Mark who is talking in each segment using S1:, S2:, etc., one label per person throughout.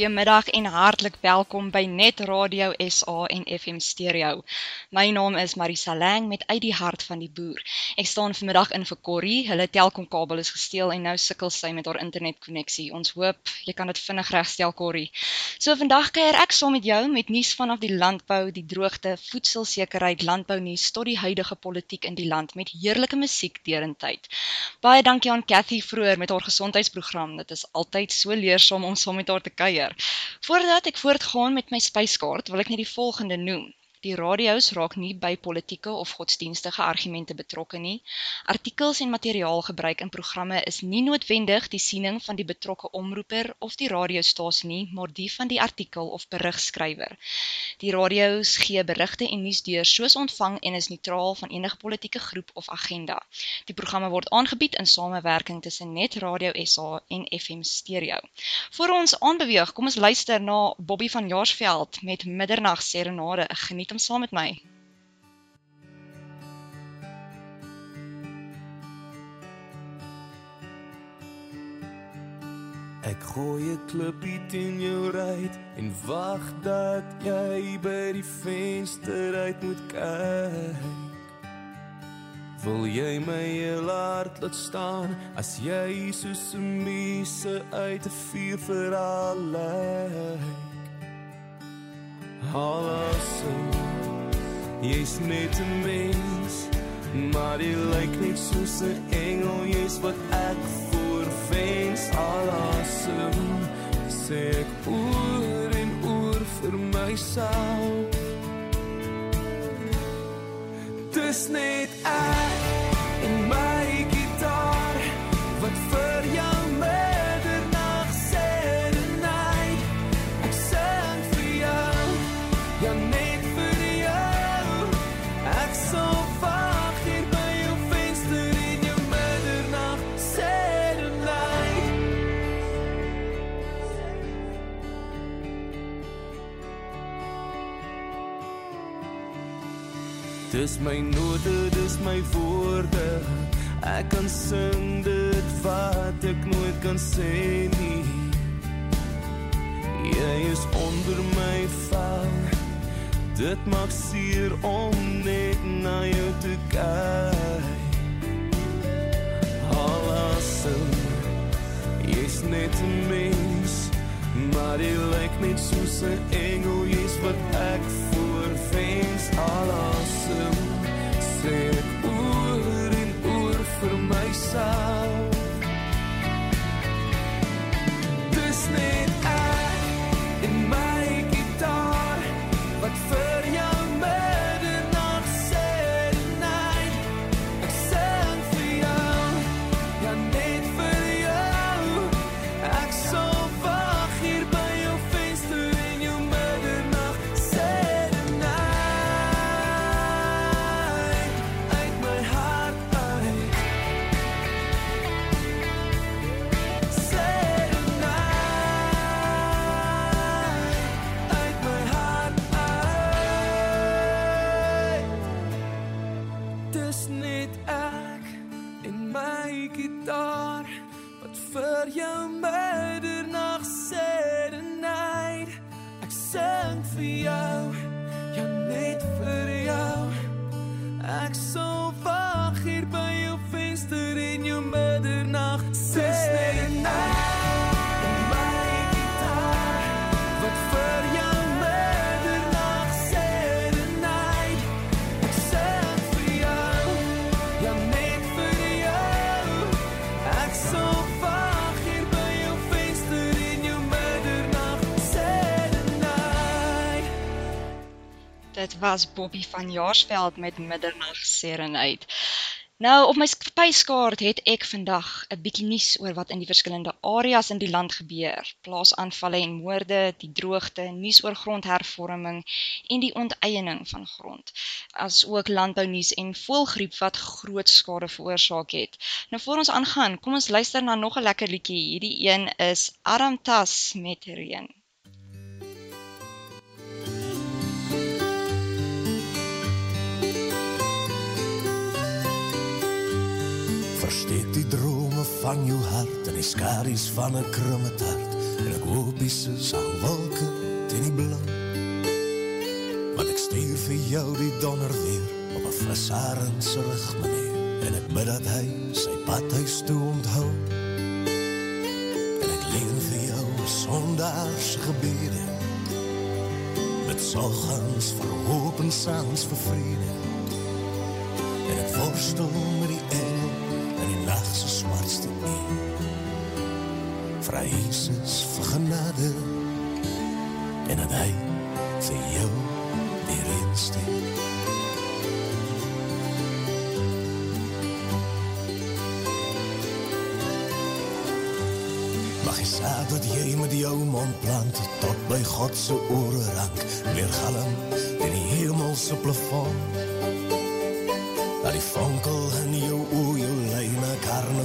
S1: Goeiemiddag en hartlik welkom by Net Radio SA en FM Stereo. My naam is Marisa Lang met uit die hart van die boer. Ek staan vanmiddag in vir Corrie. Hulle Telkom kabel is gesteel en nou sukkel sy met haar internetkonneksie. Ons hoop jy kan dit vinnig regstel Corrie. So vandag kuier ek saam met jou met nuus vanaf die landbou, die droogte, voedselsekerheid, landbounuus tot die huidige politiek in die land met heerlike musiek deurentyd. Baie dankie aan Cathy vroeër met haar gesondheidsprogram. Dit is altyd so leersaam om saam met haar te kuier. Voordat ek voortgaan met my spyskaart, wil ek net die volgende noem. Die radio's raak nie by politieke of godsdienstige argumente betrokke nie. Artikels en materiaal gebruik in programme is nie noodwendig die siening van die betrokke omroeper of die radiostasie nie, maar die van die artikel of berigskrywer. Die radio's gee berigte en nuus deur soos ontvang en is neutraal van enige politieke groep of agenda. Die programme word aangebied in samewerking tussen Net Radio SA en FM Stereo. Voor ons aanbeweeg, kom ons luister na Bobby van Jaarsveld met Middernag Serenade. Geniet hom saam met my.
S2: Ek gooi 'n klippie teen jou ruit en wag dat jy by die venster uit moet kyk. Wil jy my hard laat staan as jy soos 'n miese uit 'n vuur vir al lyk? Halasem. Jy's net 'n mens Maar jy lyk net soos 'n engel. Jy's wat ek voor wens. Halasem Sê ek oor en oor vir myself. Dis net ek Dis my note, dis my woorde. Ek kan sing dit wat ek nooit kan sê nie. Jy is onder my vel. Dit maak seer om net na jou te kyk. Halasem. Jy's net 'n mens, maar jy lyk net soos 'n engel, jy's wat ek voor wens alasem sê oor en oor vir myself
S1: was Bobby van Jaarsveld met Middernag Serenade. Nou op my spyskaart het ek vandag 'n bietjie nuus oor wat in die verskillende areas in die land gebeur. Plaasaanvalle en moorde, die droogte, nuus oor grondhervorming en die onteiening van grond. As ook landbounuus en voëlgriep wat groot skade veroorsaak het. Nou voor ons aangaan, kom ons luister na nog 'n lekker liedjie. Hierdie een is Aramtas met reën.
S3: Versteek die drome van jou hart en die skaries van 'n krumme taart en ek hoop dis sal wolke teen die blou. Want ek stuur vir jou die donder weer op 'n frisaren se rug meneer en ek bid dat hy sy pad huis toe onthou. En ek leen vir jou sondaars gebede met sorgens vir hoop en sans vir vrede. En ek worstel se swartste uur. Vra Jesus vir genade en dat hy vir jou die reinste. Mag jy saad wat jy met jou mond plant tot by God se ore rank, weer galm in die hemelse plafond.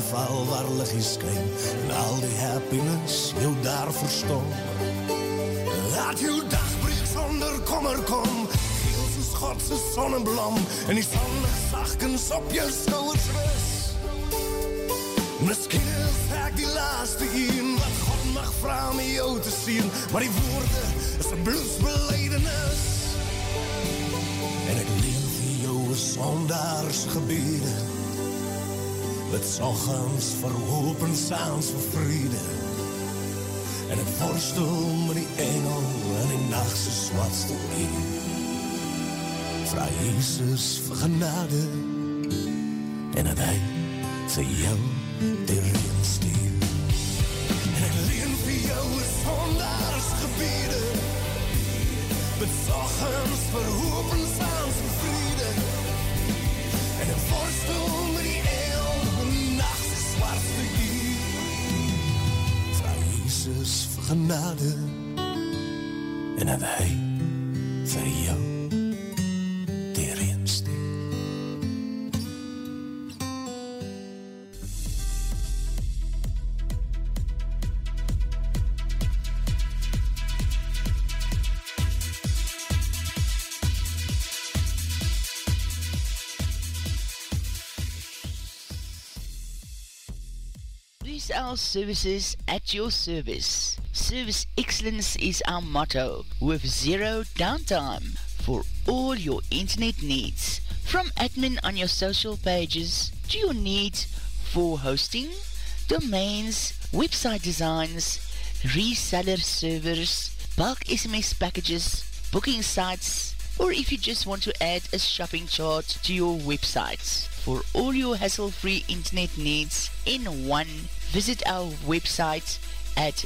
S3: Karnaval waar liggies skyn en al die happiness jou daar verstom. Laat jou dag breek sonder kommer kom, geel soos God se sonneblom en die sonlig sagkens op jou skouers rus. Miskien is ek die laaste een wat God mag vra om jou te sien, maar die woorde is 'n bloedsbelydenis. En ek leen vir jou 'n sondaars Met sorgens vir hoop en saans vir vrede. En ek worstel met die engel in die nag se swartste uur. Vra Jesus vir genade en dat hy vir jou die reën stuur. En ek leen vir jou 'n sondaars gebede. Met sorgens vir hoop en saans genade en dat hy vir jou die reën stuur.
S4: Use our services at your service. Service excellence is our motto with zero downtime for all your internet needs. From admin on your social pages to your needs for hosting, domains, website designs, reseller servers, bulk SMS packages, booking sites, or if you just want to add a shopping chart to your website. For all your hassle-free internet needs in one, visit our website at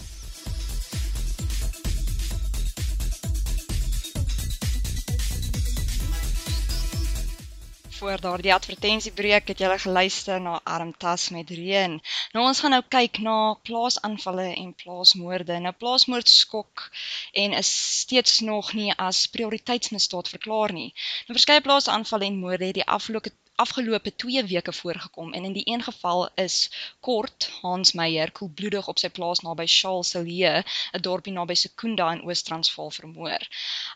S1: Voor daardie advertensiebreek het julle geluister na Armtas met reën. Nou ons gaan nou kyk na plaasaanvalle en plaasmoorde. Nou plaasmoord skok en is steeds nog nie as prioriteitsmisdaad verklaar nie. Nou verskeie plaasaanvalle en moorde het die afgelope afgelope 2 weke voorgekom en in die een geval is Kort Hans Meyer koelbloedig op sy plaas naby Charleselje, 'n dorpie naby Sekunda in Oos-Transvaal vermoor.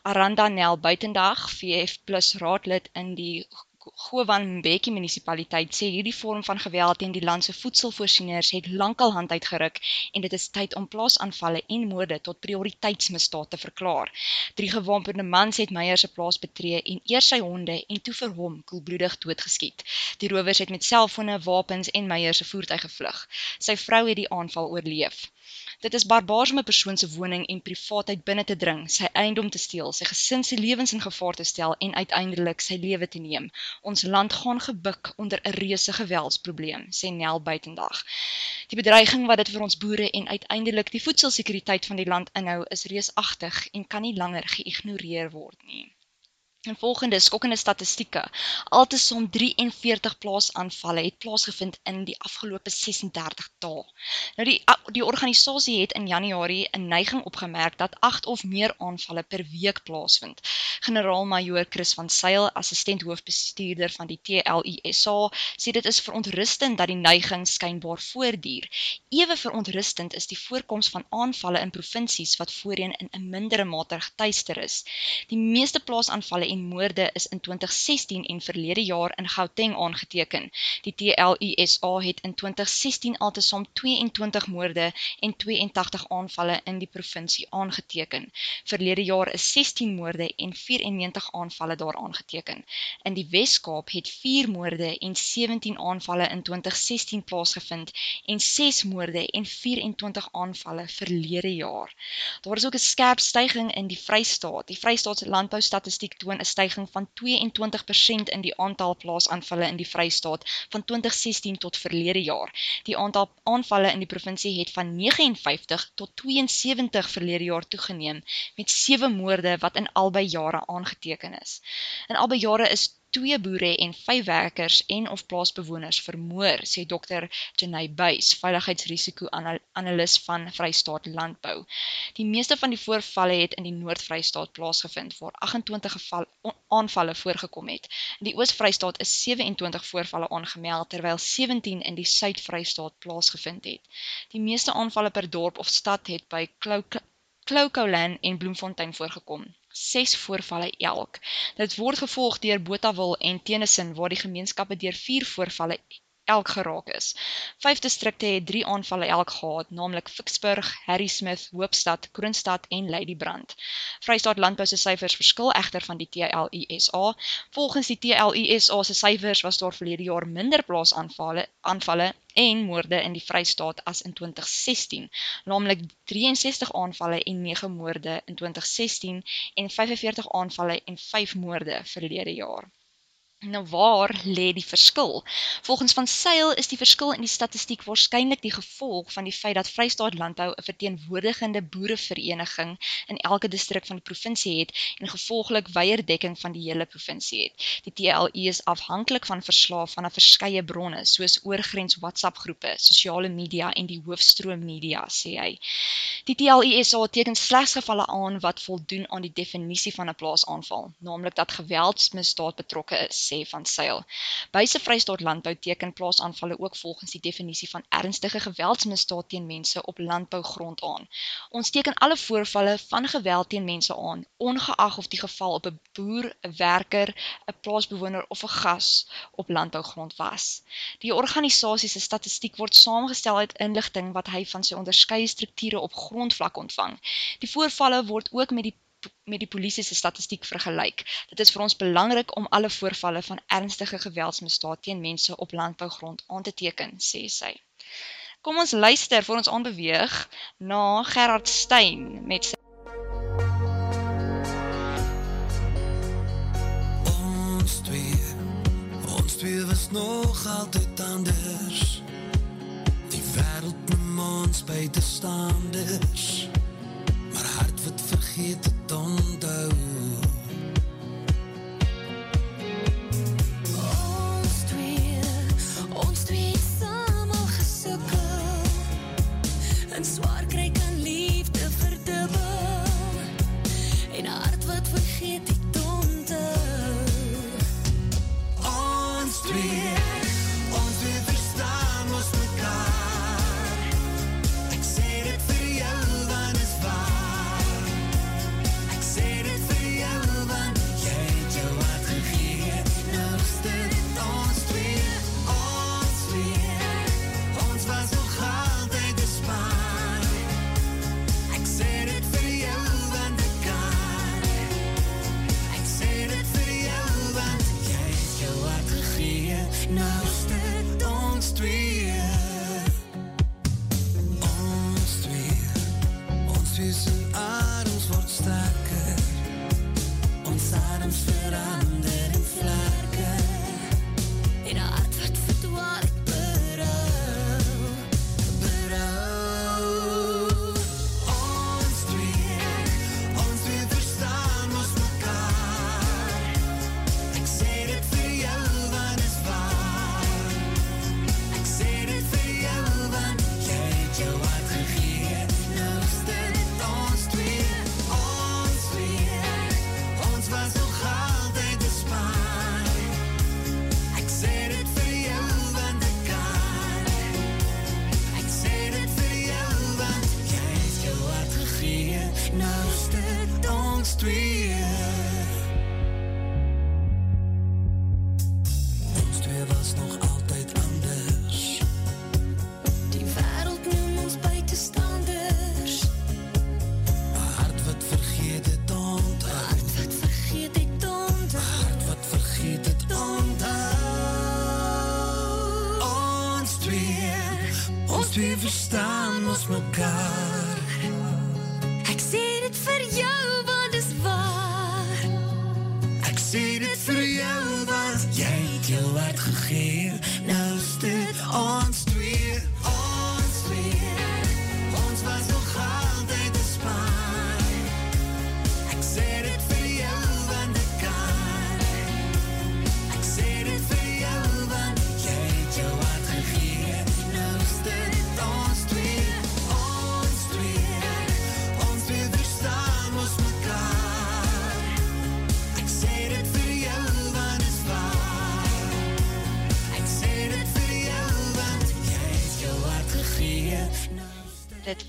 S1: Aranda Nel Buitendag, VF+ raadlid in die Gowan Mbeki munisipaliteit sê hierdie vorm van geweld teen die land se voedselvoorsieners het lankal hand uitgeruk en dit is tyd om plaasaanvalle en moorde tot prioriteitsmisdaad te verklaar. Drie gewapende mans het Meyer se plaas betree en eers sy honde en toe vir hom koelbloedig doodgeskiet. Die rowers het met selfone, wapens en Meyer se voertuig gevlug. Sy vrou het die aanval oorleef. Dit is barbaars om 'n persoon se woning en privaatheid binne te dring, sy eiendom te steel, sy gesin se lewens in gevaar te stel en uiteindelik sy lewe te neem. Ons land gaan gebuk onder 'n reuse geweldsprobleem, sê Nel Buitendag. Die bedreiging wat dit vir ons boere en uiteindelik die voedselsekuriteit van die land inhou, is reusagtig en kan nie langer geïgnoreer word nie. En volgende skokkende statistieke. Altesom 43 plaasaanvalle het plaasgevind in die afgelope 36 dae. Nou die die organisasie het in Januarie 'n neiging opgemerk dat 8 of meer aanvalle per week plaasvind. Generaal-majoor Chris van Sail, assistent hoofbestuurder van die TLISA, sê dit is verontrustend dat die neiging skynbaar voortduur. Ewe verontrustend is die voorkoms van aanvalle in provinsies wat voorheen in 'n mindere mate getuister is. Die meeste plaasaanvalle en moorde is in 2016 en verlede jaar in Gauteng aangeteken. Die TLISA het in 2016 altesaam 22 moorde en 82 aanvalle in die provinsie aangeteken. Verlede jaar is 16 moorde en 94 aanvalle daar aangeteken. In die Wes-Kaap het 4 moorde en 17 aanvalle in 2016 plaasgevind en 6 moorde en 24 aanvalle verlede jaar. Daar is ook 'n skerp stygings in die Vrystaat. Die Vrystaat se landboustatistiek toon 'n stygings van 22% in die aantal plaasaanvalle in die Vrystaat van 2016 tot verlede jaar. Die aantal aanvalle in die provinsie het van 59 tot 72 verlede jaar toegeneem met 7 moorde wat in albei jare aangeteken is. In albei jare is twee boere en vyf werkers en of plaasbewoners vermoor, sê Dr. Jenay Buys, veiligheidsrisiko analis van Vrystaat Landbou. Die meeste van die voorvalle het in die Noord-Vrystaat plaasgevind waar 28 geval aanvalle voorgekom het. In die Oos-Vrystaat is 27 voorvalle aangemeld terwyl 17 in die Suid-Vrystaat plaasgevind het. Die meeste aanvalle per dorp of stad het by Cloucolan en Bloemfontein voorgekom. 6 voorvalle elk. Dit word gevolg deur Botawil en Tennyson waar die gemeenskappe deur 4 voorvalle elk geraak is. Vyf distrikte het 3 aanvalle elk gehad, naamlik Ficksburg, Harrismith, Hoopstad, Kroonstad en Ladybrand. Vrystaat Landbou se syfers verskil egter van die TLISA. Volgens die TLISA se syfers was daar verlede jaar minder plaasaanvalle aanvalle en moorde in die Vrystaat as in 2016, naamlik 63 aanvalle en 9 moorde in 2016 en 45 aanvalle en 5 moorde verlede jaar. Nou waar lê die verskil? Volgens van Sail is die verskil in die statistiek waarskynlik die gevolg van die feit dat Vrystaat Landbou 'n verteenwoordigende boerevereniging in elke distrik van die provinsie het en gevolglik wyeer dekking van die hele provinsie het. Die TLU is afhanklik van verslae van 'n verskeie bronne soos oorgrens WhatsApp groepe, sosiale media en die hoofstroom media, sê hy. Die TLU SA teken slegs gevalle aan wat voldoen aan die definisie van 'n plaasaanval, naamlik dat geweldsmisdaad betrokke is sê van Sail. Byse Vrystaat Landbou teken plaasaanvalle ook volgens die definisie van ernstige geweldsmisdaad teen mense op landbougrond aan. Ons teken alle voorvalle van geweld teen mense aan, ongeag of die geval op 'n boer, 'n werker, 'n plaasbewoner of 'n gas op landbougrond was. Die organisasie se statistiek word saamgestel uit inligting wat hy van sy onderskeie strukture op grondvlak ontvang. Die voorvalle word ook met die met die polisie se statistiek vergelyk. Dit is vir ons belangrik om alle voorvalle van ernstige geweldsmisdaad teen mense op landbougrond aan te teken, sê sy. Kom ons luister voor ons aanbeweeg na Gerard Stein met sy
S3: Ons twee, ons twee was nog altyd anders. Die wêreld met ons buite staanders maar hart wat vergeet onthou
S5: Ons
S3: street.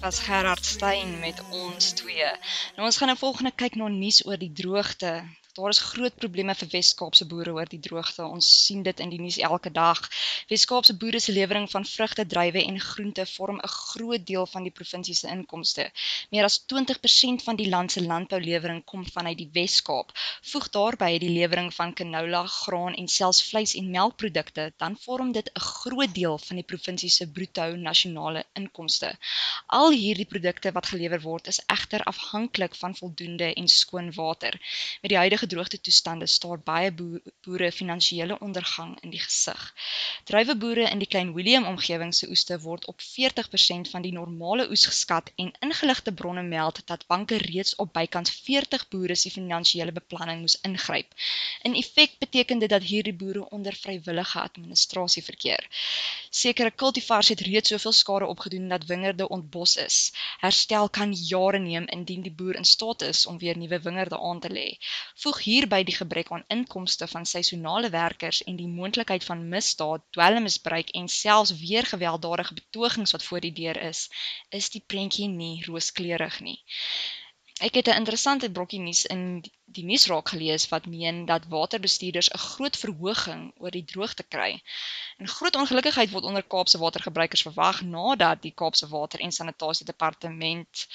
S3: Was
S1: Gerard Stein met ons twee. Nou ons gaan nou volgende kyk na nuus oor die droogte. Daar is groot probleme vir Wes-Kaapse boere oor die droogte. Ons sien dit in die nuus elke dag. Wes-Kaapse boere se lewering van vrugte, druiwe en groente vorm 'n groot deel van die provinsie se inkomste. Meer as 20% van die land se landboulewering kom vanuit die Wes-Kaap. Voeg daarbey die lewering van canola, graan en selfs vleis en melkprodukte, dan vorm dit 'n groot deel van die provinsie se bruto nasionale inkomste. Al hierdie produkte wat gelewer word, is egter afhanklik van voldoende en skoon water. Met die huidige droogte toestande staar baie boe- boere finansiële ondergang in die gesig. Druiweboere in die Klein Willem omgewing se oeste word op 40% van die normale oes geskat en ingeligte bronne meld dat banke reeds op bykans 40 boere se finansiële beplanning moes ingryp. In effek beteken dit dat hierdie boere onder vrywillige administrasie verkeer. Sekere cultivars het reeds soveel skade opgedoen dat wingerde ontbos is. Herstel kan jare neem indien die boer in staat is om weer nuwe wingerde aan te lê. Voeg hierby die gebrek aan inkomste van seisonale werkers en die moontlikheid van misdaad, dwelmmisbruik en selfs weer gewelddadige betogings wat voor die deur is, is die prentjie nie rooskleurig nie. Ek het 'n interessante brokkie nuus in die nuusraak gelees wat meen dat waterbestuurders 'n groot verhoging oor die droogte kry. En groot ongelukkigheid word onder Kaapse watergebruikers verwag nadat die Kaapse Water en Sanitasie Departement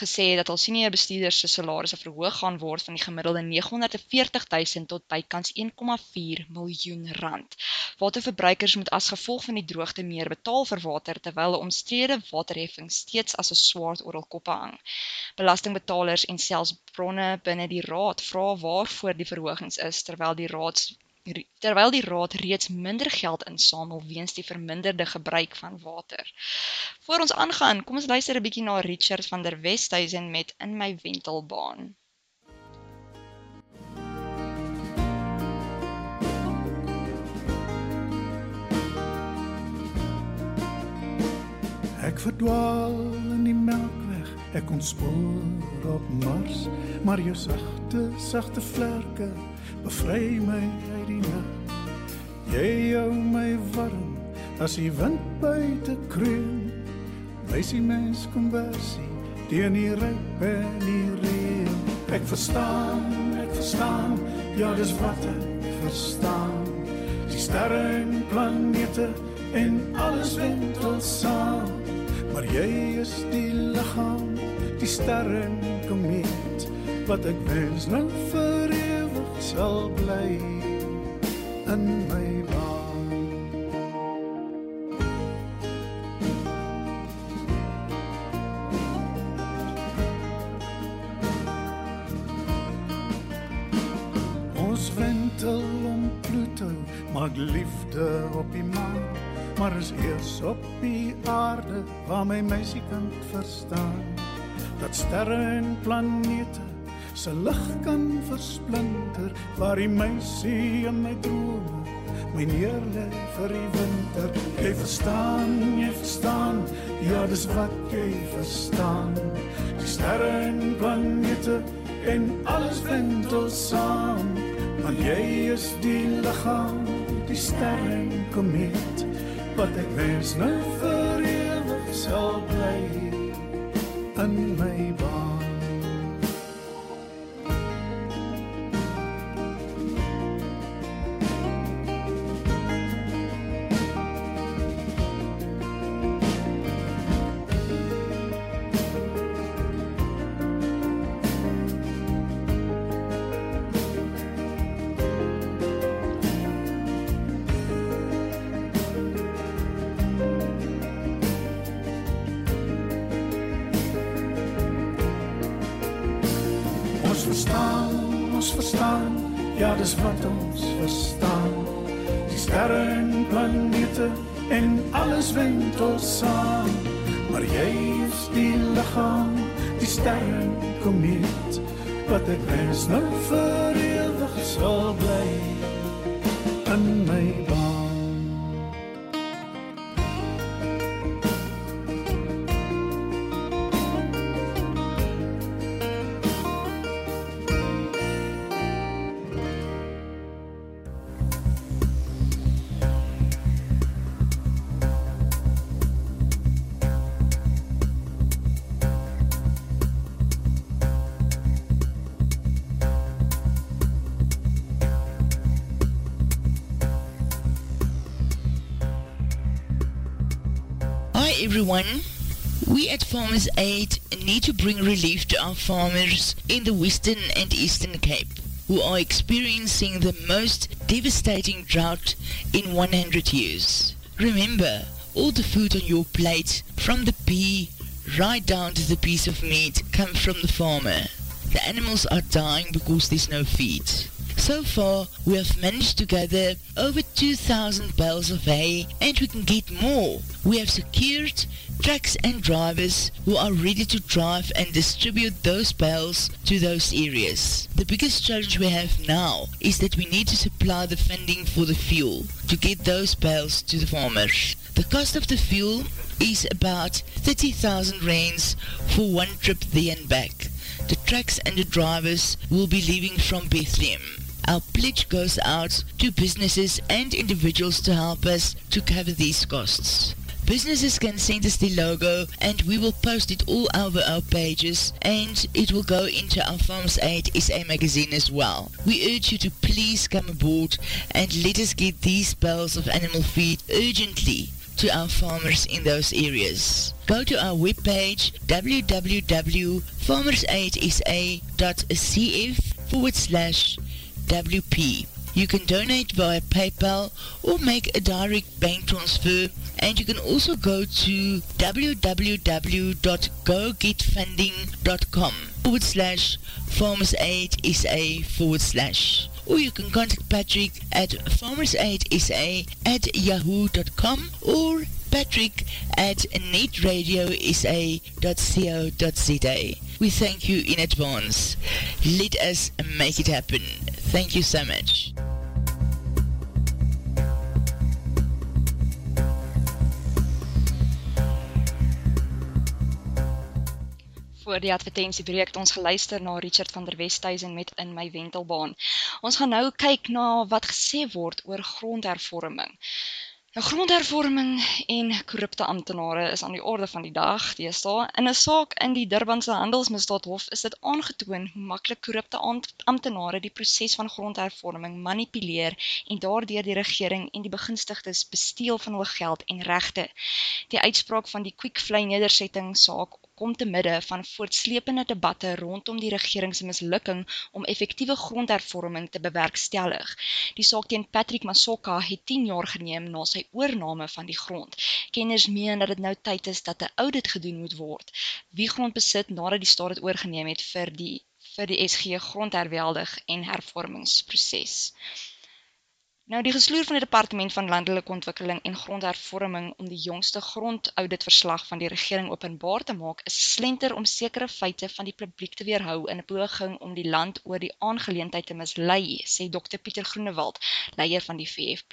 S1: gesê dat al senior bestuurders se salarisse verhoog gaan word van die gemiddelde 940 000 tot bykans 1,4 miljoen rand. Waterverbruikers moet as gevolg van die droogte meer betaal vir water terwyl 'n omstrede waterheffing steeds as 'n swaard oor hul koppe hang. Belastingbetalers en selfs bronne binne die raad vra waarvoor die verhogings is terwyl die raads terwyl die raad reeds minder geld insamel weens die verminderde gebruik van water. Voor ons aangaan, kom ons luister 'n bietjie na Richard van der Westhuizen met In my wentelbaan.
S6: Ek verdwaal in die melkweg, ek ontspoor op Mars, maar jou sagte, sagte vlerke bevry my uit die nag. Jy hou my warm as die wind buite kreun. Wysie mens konversie teen die ryp en die reën. Ek verstaan, ek verstaan, ja dis wat ek verstaan. Die sterre en planete en alles wendel saam. Maar jy is die liggaam, die sterre en komeet wat ek wens nou vir sal bly in my baan. Ons wentel om Pluto, maak liefde op die maan, maar is eers op die aarde waar my meisie kan verstaan dat sterre en planete se lig kan versplinter waar die meisie in my drome my neerlê vir die winter. Jy verstaan jy verstaan ja dis wat jy verstaan. Die sterre en planete en alles wendel saam want jy is die liggaam die sterre en komeet wat ek wens nou vir ewig sal bly in my baan in
S4: everyone. Mm-hmm. We at Farmers Aid need to bring relief to our farmers in the Western and Eastern Cape who are experiencing the most devastating drought in 100 years. Remember, all the food on your plate, from the pea right down to the piece of meat, come from the farmer. The animals are dying because there's no feed. So far, we have managed to gather over 2,000 bales of hay and we can get more. We have secured trucks and drivers who are ready to drive and distribute those bales to those areas. The biggest challenge we have now is that we need to supply the funding for the fuel to get those bales to the farmers. The cost of the fuel is about 30,000 rands for one trip there and back. The trucks and the drivers will be leaving from Bethlehem. Our pledge goes out to businesses and individuals to help us to cover these costs. Businesses can send us the logo and we will post it all over our pages and it will go into our Farmers Aid SA magazine as well. We urge you to please come aboard and let us get these bales of animal feed urgently to our farmers in those areas. Go to our webpage www.farmersaidsa.cf forward slash WP. You can donate via PayPal or make a direct bank transfer and you can also go to www.gogetfunding.com forward slash farmersaidsa forward slash or you can contact Patrick at farmersaidsa at yahoo.com or patrick at netradiosa.co.za. We thank you in advance. Let us make it happen. Thank you so much.
S1: Voor die advertentiebreek het ons geluister na Richard van der Westhuizen met In my wentelbaan. Ons gaan nou kyk na wat gesê word oor grondhervorming. Nou grondhervorming en korrupte amptenare is aan die orde van die dag deesdae. In 'n saak in die Durbanse Handelsmisdaadhof is dit aangetoon hoe maklik korrupte amptenare die proses van grondhervorming manipuleer en daardeur die regering en die begunstigdes besteel van hul geld en regte. Die uitspraak van die Quickfly nedersetting saak kom te midde van voortsleepende debatte rondom die regering se mislukking om effektiewe grondhervorming te bewerkstellig. Die saak teen Patrick Masoka het 10 jaar geneem na sy oorname van die grond. Kenners meen dat dit nou tyd is dat 'n audit gedoen moet word. Wie grond besit nadat die staat dit oorgeneem het vir die vir die SG grondherweldig en hervormingsproses. Nou die gesloer van die Departement van Landelike Ontwikkeling en Grondhervorming om die jongste grondauditverslag van die regering openbaar te maak, is slenter om sekere feite van die publiek te weerhou in 'n poging om die land oor die aangeleentheid te mislei, sê Dr Pieter Groenewald, leier van die VF+.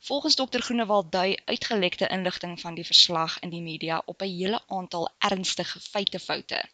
S1: Volgens Dr Groenewald dui uitgelekte inligting van die verslag in die media op 'n hele aantal ernstige feitefoute.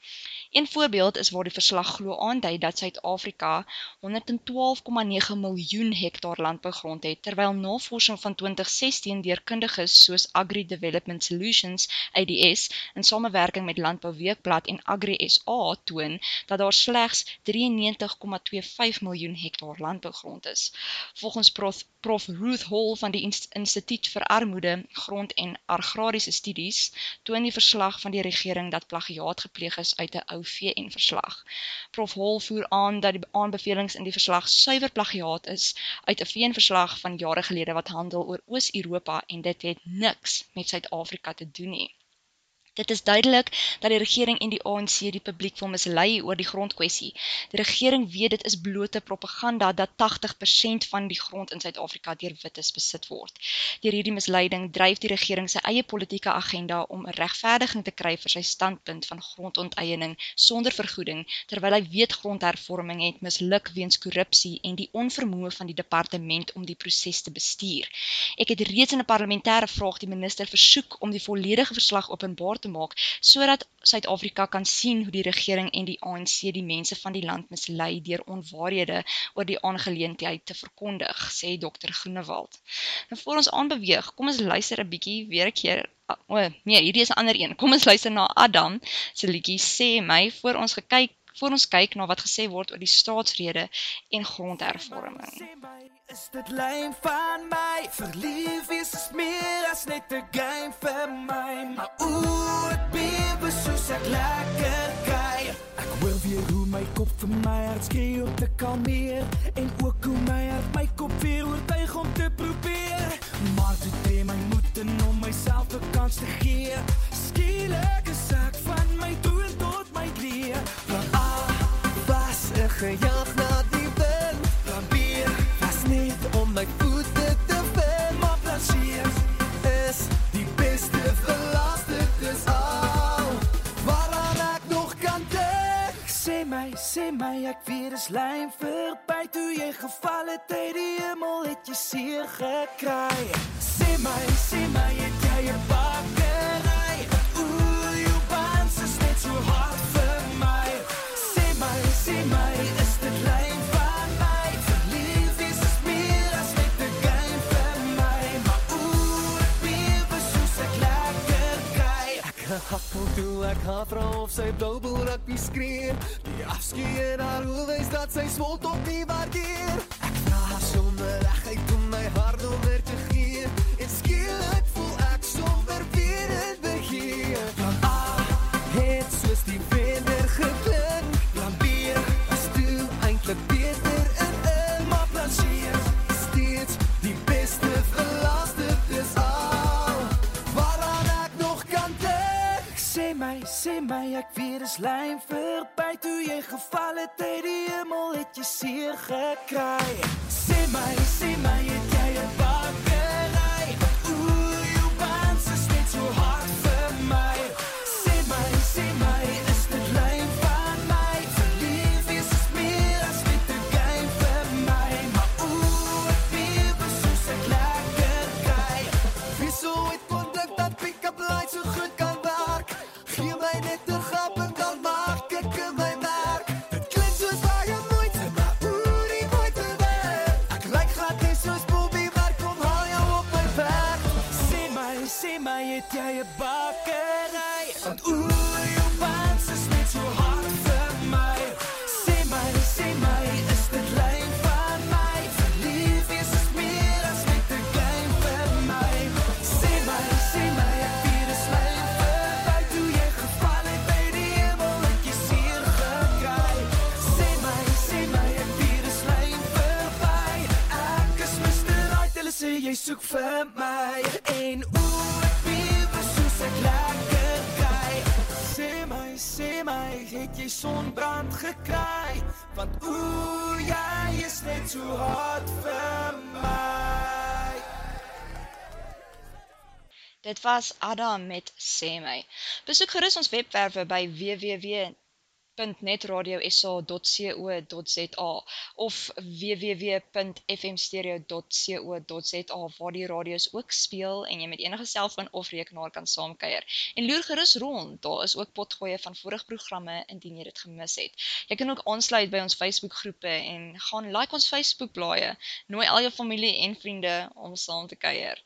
S1: Een voorbeeld is waar die verslag glo aandui dat Suid-Afrika 112,9 miljoen hektaar landbougrond het, terwyl navorsing van 2016 deur kundiges soos Agri Development Solutions (ADS) in samewerking met Landbou Weekblad en Agri SA toon dat daar slegs 93,25 miljoen hektaar landbougrond is. Volgens Prof, Prof Ruth Hall van die Instituut vir Armoede, Grond en Agrariese Studies toon die verslag van die regering dat plagiaat gepleeg is uit 'n ou VN-verslag. Prof Hall voer aan dat die aanbevelings in die verslag suiwer plagiaat is uit 'n VN-verslag van jare gelede wat handel oor Oos-Europa en dit het niks met Suid-Afrika te doen nie. Dit is duidelik dat die regering en die ANC die publiek wil mislei oor die grondkwessie. Die regering weet dit is blote propaganda dat 80% van die grond in Suid-Afrika deur wites besit word. Deur hierdie misleiding dryf die regering sy eie politieke agenda om 'n regverdiging te kry vir sy standpunt van grondonteiening sonder vergoeding, terwyl hy weet grondhervorming het misluk weens korrupsie en die onvermoë van die departement om die proses te bestuur. Ek het reeds in 'n parlementêre vraag die minister versoek om die volledige verslag openbaar te maak sodat Suid-Afrika kan sien hoe die regering en die ANC die mense van die land mislei deur onwaarhede oor die aangeleentheid te verkondig, sê Dr Groenewald. Nou voor ons aanbeweeg, kom ons luister 'n bietjie weer 'n keer O, oh, nee, hierdie is 'n ander een. Kom ons luister na Adam se liedjie sê my voor ons gekyk voor ons kyk na wat gesê word oor die staatsrede en grondhervorming.
S7: Is dit lyn van my? Verlief is meer as net 'n game vir my. Maar ooh ek bewe soos ek lekker kry? Ek wil weer hoe my kop vir my hart skree om te kalmeer. En ook hoe my hart my kop weer oortuig om te probeer. Maar dit tree my moed en om myself 'n kans te gee. Skielik is ek van my doel tot my knie gejag na die wind. Van B was net om my voete te vind maar plasier is die beste verlaste dis al. Waaraan ek nog kan dink sê my sê my ek weer is lyn verby toe jy geval het uit die hemel het jy seer gekry. Sê my sê my het jy 'n bakkery ek happel toe ek haar vra of sy blou rugby skree. Die afskeid en haar hoe wys dat sy smol tot nie waardeer ek vra haar sonder regheid om my hart onder te gee sê my ek weer is lyn verby toe jy geval het uit die hemel het jy seer gekry sê my sê my het jy 'n bakkery het sonbrand gekry want ooh jy is net so hard vir my
S1: Dit was Adam met sê my. Besoek gerus ons webwerwe by www.netradiosa.co.za of www.fmstereo.co.za waar die radio's ook speel en jy met enige selfoon of rekenaar kan saamkuier. En loer gerus rond, daar is ook potgoeie van vorige programme indien jy dit gemis het. Jy kan ook aansluit by ons Facebook groepe en gaan like ons Facebook blaaie. Nooi al jou familie en vriende om saam te kuier.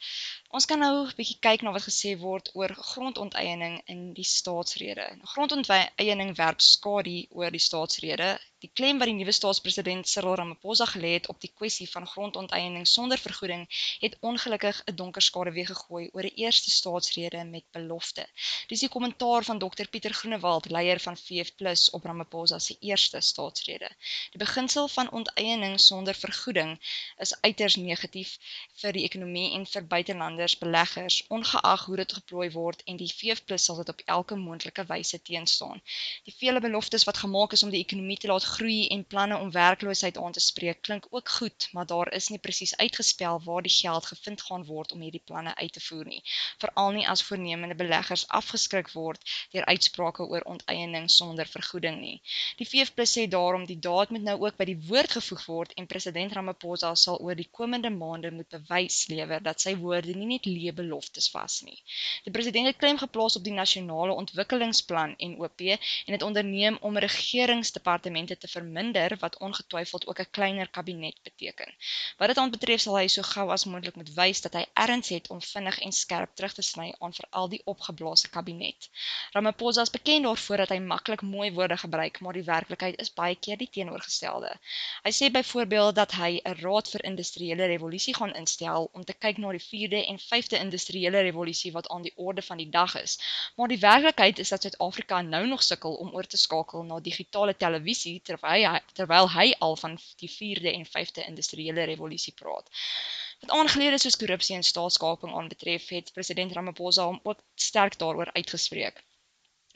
S1: Ons kan nou 'n bietjie kyk na wat gesê word oor grondonteiening in die staatsrede. Grondonteiening werp skadu oor die staatsrede. Die klem wat die nuwe staatspresident Cyril Ramaphosa gelê het op die kwessie van grondonteiening sonder vergoeding het ongelukkig 'n donker skaduwee gegooi oor 'n eerste staatsrede met belofte. Dis die kommentaar van Dr Pieter Groenewald, leier van VF+ op Ramaphosa se eerste staatsrede. Die beginsel van onteiening sonder vergoeding is uiters negatief vir die ekonomie en vir buitelanders beleggers, ongeag hoe dit geplooi word en die VF+ sal dit op elke moontlike wyse teenstaan. Die vele beloftes wat gemaak is om die ekonomie te laat groei en planne om werkloosheid aan te spreek, klink ook goed, maar daar is nie presies uitgespel waar die geld gevind gaan word om hierdie planne uit te voer nie, veral nie as voornemende beleggers afgeskrik word deur uitsprake oor onteiening sonder vergoeding nie. Die VF+ sê daarom die daad moet nou ook by die woord gevoeg word en president Ramaphosa sal oor die komende maande moet bewys lewer dat sy woorde nie net leë beloftes was nie. Die president het klem geplaas op die nasionale ontwikkelingsplan NOP en het onderneem om regeringsdepartemente te verminder wat ongetwyfeld ook 'n kleiner kabinet beteken. Wat dit aanbetref sal hy so gou as moontlik moet wys dat hy erns het om vinnig en skerp terug te sny aan veral die opgeblaase kabinet. Ramaphosa is bekend daarvoor dat hy maklik mooi woorde gebruik, maar die werklikheid is baie keer die teenoorgestelde. Hy sê byvoorbeeld dat hy 'n raad vir industriële revolusie gaan instel om te kyk na die 4de en 5de industriële revolusie wat aan die orde van die dag is. Maar die werklikheid is dat Suid-Afrika nou nog sukkel om oor te skakel na digitale televisie terwyl hy terwyl hy al van die 4de en 5de industriële revolusie praat. Wat aangelede soos korrupsie en staatskaping aanbetref, het president Ramaphosa hom ook sterk daaroor uitgespreek.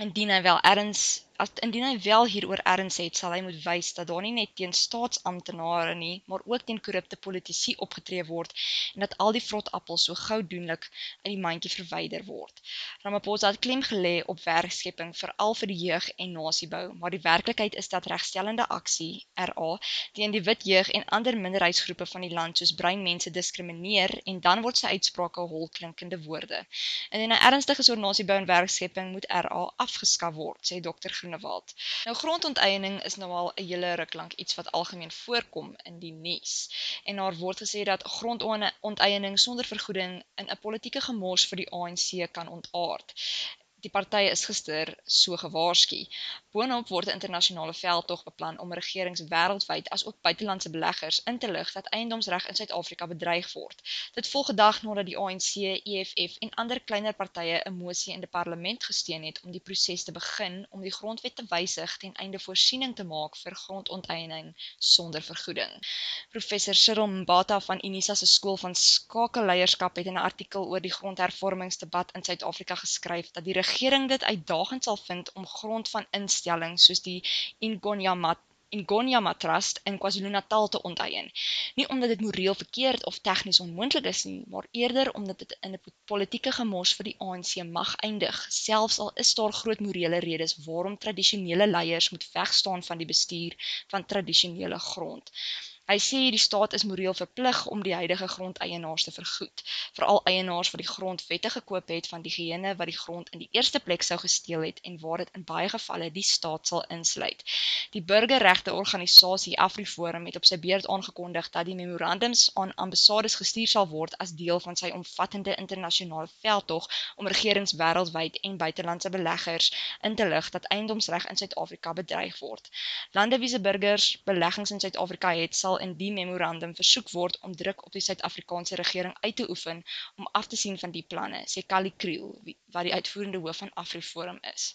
S1: Indien hy wel erns as indien hy wel hieroor erns het, sal hy moet wys dat daar nie net teen staatsamptenare nie, maar ook teen korrupte politici opgetree word en dat al die vrotappels so gou doenlik uit die mandjie verwyder word. Ramaphosa het klem gelê op werkskepping veral vir die jeug en nasiebou, maar die werklikheid is dat regstellende aksie RA teen die wit jeug en ander minderheidsgroepe van die land soos bruin mense diskrimineer en dan word sy uitsprake holklinkende woorde. Indien hy ernstig is oor nasiebou en werkskepping, moet RA afgeskaf word, sê Dr. Groenewald. Nou grondonteiening is nou al 'n hele ruk lank iets wat algemeen voorkom in die nuus. En daar word gesê dat grondonteiening sonder vergoeding in 'n politieke gemors vir die ANC kan ontaard die partye is gister so gewaarsku. Boonop word 'n internasionale veldtog beplan om regerings wêreldwyd asook buitelandse beleggers in te lig dat eiendomsreg in Suid-Afrika bedreig word. Dit volg gedag nadat die ANC, EFF en ander kleiner partye 'n mosie in die parlement gesteun het om die proses te begin om die grondwet te wysig ten einde voorsiening te maak vir grondonteiening sonder vergoeding. Professor Cyril Mbata van Unisa se skool van skakelleierskap het in 'n artikel oor die grondhervormingsdebat in Suid-Afrika geskryf dat die regering dit uitdagend sal vind om grond van instellings soos die Ingonyama Ingonyama Trust in KwaZulu-Natal te onteien. Nie omdat dit moreel verkeerd of tegnies onmoontlik is nie, maar eerder omdat dit in 'n politieke gemors vir die ANC mag eindig, selfs al is daar groot morele redes waarom tradisionele leiers moet wegstaan van die bestuur van tradisionele grond. Hy sê die staat is moreel verplig om die huidige grondeienaars te vergoed, veral eienaars wat die grond wettig gekoop het van diegene wat die grond in die eerste plek sou gesteel het en waar dit in baie gevalle die staat sal insluit. Die burgerregte organisasie AfriForum het op sy beurt aangekondig dat die memorandums aan ambassades gestuur sal word as deel van sy omvattende internasionale veldtog om regerings wêreldwyd en buitelandse beleggers in te lig dat eiendomsreg in Suid-Afrika bedreig word. Lande wie se burgers beleggings in Suid-Afrika het, sal in die memorandum versoek word om druk op die Suid-Afrikaanse regering uit te oefen om af te sien van die planne, sê Kali Kriel, wat die uitvoerende hoof van AfriForum is.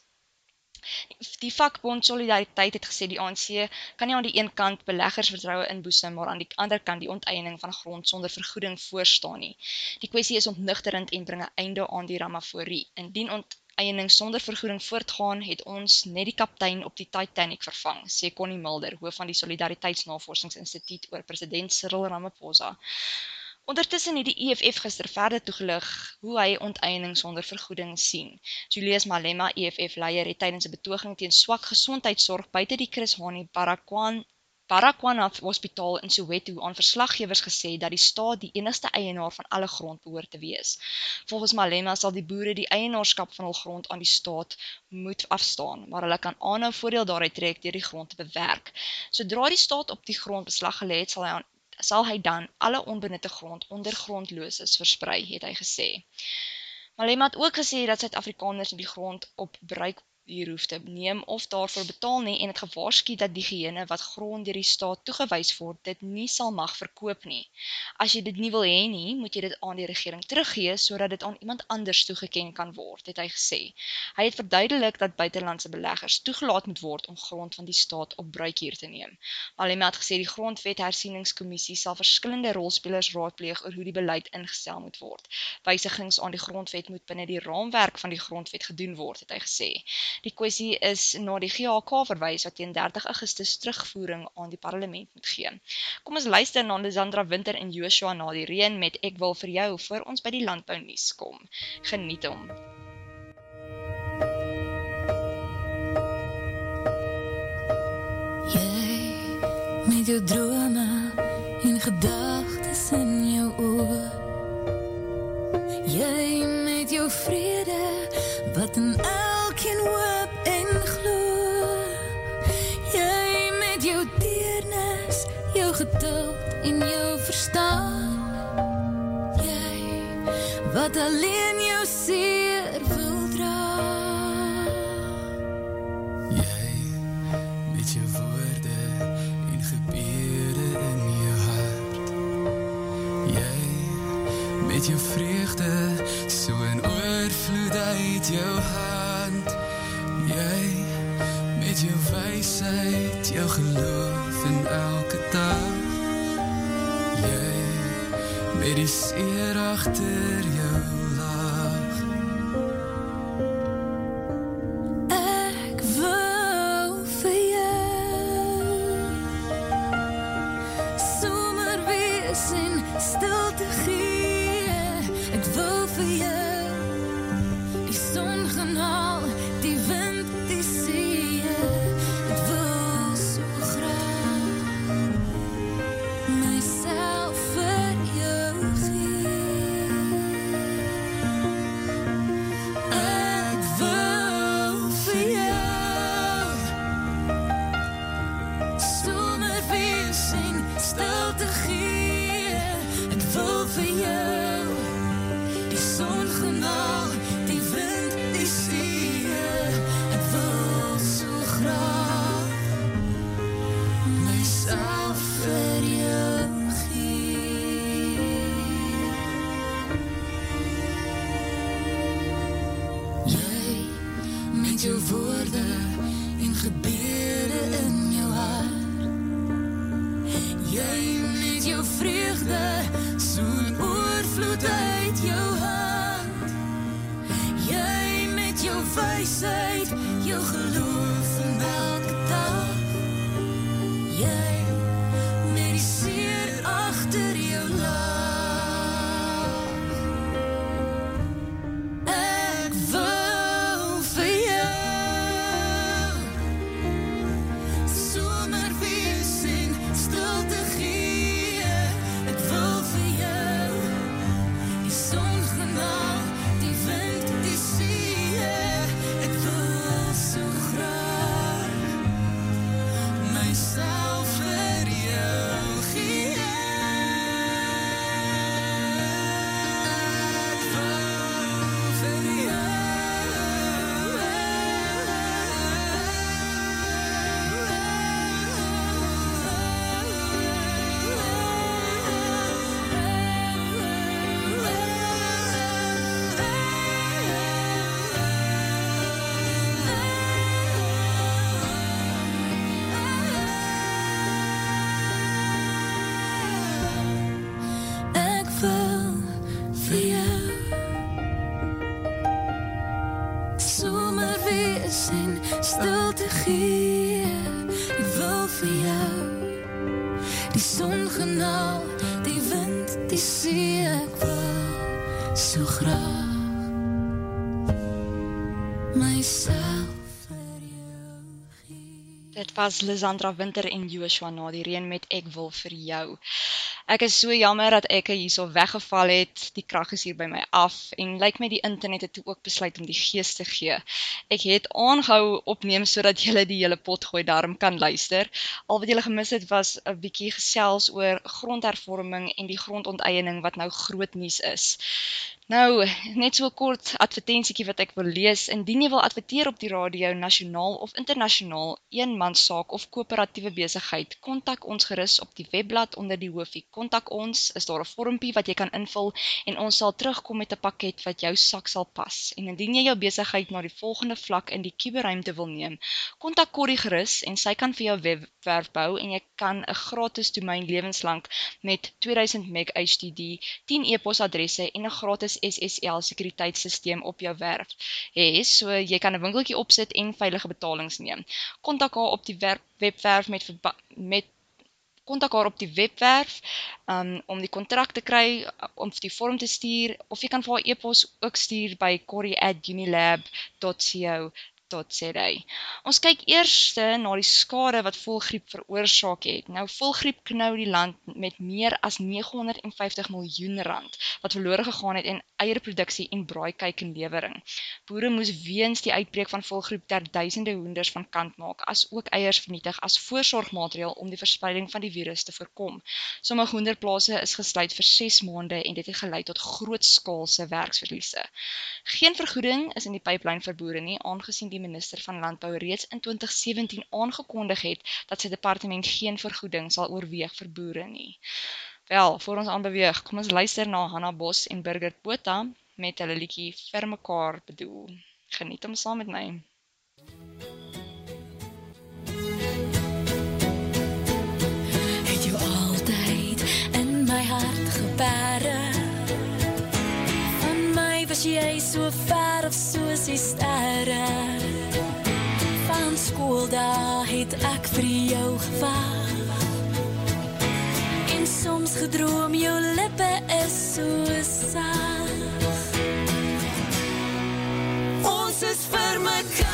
S1: Die vakbond Solidariteit het gesê die ANC kan nie aan die een kant beleggers vertroue inboesem, maar aan die ander kant die onteiening van grond sonder vergoeding voorstaan nie. Die kwessie is ontnigterend en bring 'n einde aan die ramaforie. Indien ont eiening sonder vergoeding voortgaan, het ons net die kaptein op die Titanic vervang, sê Connie Mulder, hoof van die Solidariteitsnavorsingsinstituut oor president Cyril Ramaphosa. Ondertussen het die EFF gister verder toegelig hoe hy onteiening sonder vergoeding sien. Julius Malema, EFF-leier, het tydens 'n betoging teen swak gesondheidsorg buite die Chris Hani Baragwan Baragwanath Hospitaal in Soweto aan verslaggewers gesê dat die staat die enigste eienaar van alle grond behoort te wees. Volgens Malema sal die boere die eienaarskap van hul grond aan die staat moet afstaan, maar hulle kan aanhou voordeel daaruit trek deur die grond te bewerk. Sodra die staat op die grond beslag gelê het, sal hy aan, sal hy dan alle onbenutte grond onder grondloses versprei, het hy gesê. Malema het ook gesê dat Suid-Afrikaners die grond op bruik hier hoef te neem of daarvoor betaal nie en het gewaarsku dat diegene wat grond deur die staat toegewys word, dit nie sal mag verkoop nie. As jy dit nie wil hê nie, moet jy dit aan die regering teruggee sodat dit aan iemand anders toegeken kan word, het hy gesê. Hy het verduidelik dat buitelandse beleggers toegelaat moet word om grond van die staat op bruik hier te neem. Malema het gesê die grondwet hersieningskommissie sal verskillende rolspelers raadpleeg oor hoe die beleid ingestel moet word. Wysigings aan die grondwet moet binne die raamwerk van die grondwet gedoen word, het hy gesê. Die kwessie is na die GHK verwys wat teen 30 Augustus terugvoering aan die parlement moet gee. Kom ons luister na Lisandra Winter en Joshua na die reën met Ek wil vir jou voor ons by die landbou nuus kom. Geniet hom.
S8: Jy met jou drome en gedagtes wat alleen jou seer wil dra.
S5: Jy met jou woorde en gebede in jou hart. Jy met jou vreugde so in oorvloed uit jou hand. Jy met jou wysheid, jou geloof in elke dag. Jy met die seer agter
S1: was Lisandra Winter en Joshua na die reën met Ek wil vir jou. Ek is so jammer dat ek hierso weggeval het. Die krag is hier by my af en lyk my die internet het ook besluit om die gees te gee. Ek het aangehou opneem sodat julle die hele pot gooi darm kan luister. Al wat julle gemis het was 'n bietjie gesels oor grondhervorming en die grondonteiening wat nou groot nuus is. Nou, net so 'n kort advertensietjie wat ek wil lees. Indien jy wil adverteer op die radio, nasionaal of internasionaal, eenmanssaak of koöperatiewe besigheid, kontak ons gerus op die webblad onder die hoofie Kontak ons. Is daar 'n vormpie wat jy kan invul en ons sal terugkom met 'n pakket wat jou sak sal pas. En indien jy jou besigheid na die volgende vlak in die kuberruimte wil neem, kontak Corrie gerus en sy kan vir jou webwerf bou en jy kan 'n gratis domein lewenslank met 2000 meg HTTP, 10 e-posadresse en 'n gratis SSL sekuriteitstelsel op jou werf hê. So jy kan 'n winkeltjie opsit en veilige betalings neem. Kontak haar op die webwerf met met kontak haar op die webwerf um, om die kontrak te kry om die vorm te stuur of jy kan vir haar e-pos ook stuur by corrie@unilab.co www.volgriep.co.za. Ons kyk eers na die skade wat volgriep veroorsaak het. Nou volgriep knou die land met meer as 950 miljoen rand wat verlore gegaan het in eierproduksie en braaikuikenlewering. Boere moes weens die uitbreek van volgriep ter duisende hoenders van kant maak, as ook eiers vernietig as voorsorgmaatreël om die verspreiding van die virus te voorkom. Sommige hoenderplase is gesluit vir 6 maande en dit het gelei tot grootskaalse werksverliese. Geen vergoeding is in die pipeline vir boere nie, aangesien die minister van Landbou reeds in 2017 aangekondig het dat sy departement geen vergoeding sal oorweeg vir boere nie. Wel, voor ons aanbeweeg, kom ons luister na Hanna Bos en Burger Botha met hulle liedjie vir mekaar bedoel. Geniet hom saam met my.
S5: Het jou altyd in my hart gebere Van my was jy so ver of soos die sterre Van skool daar het ek vir jou gewag En soms gedroom jou lippe is so sag Ons is vir mekaar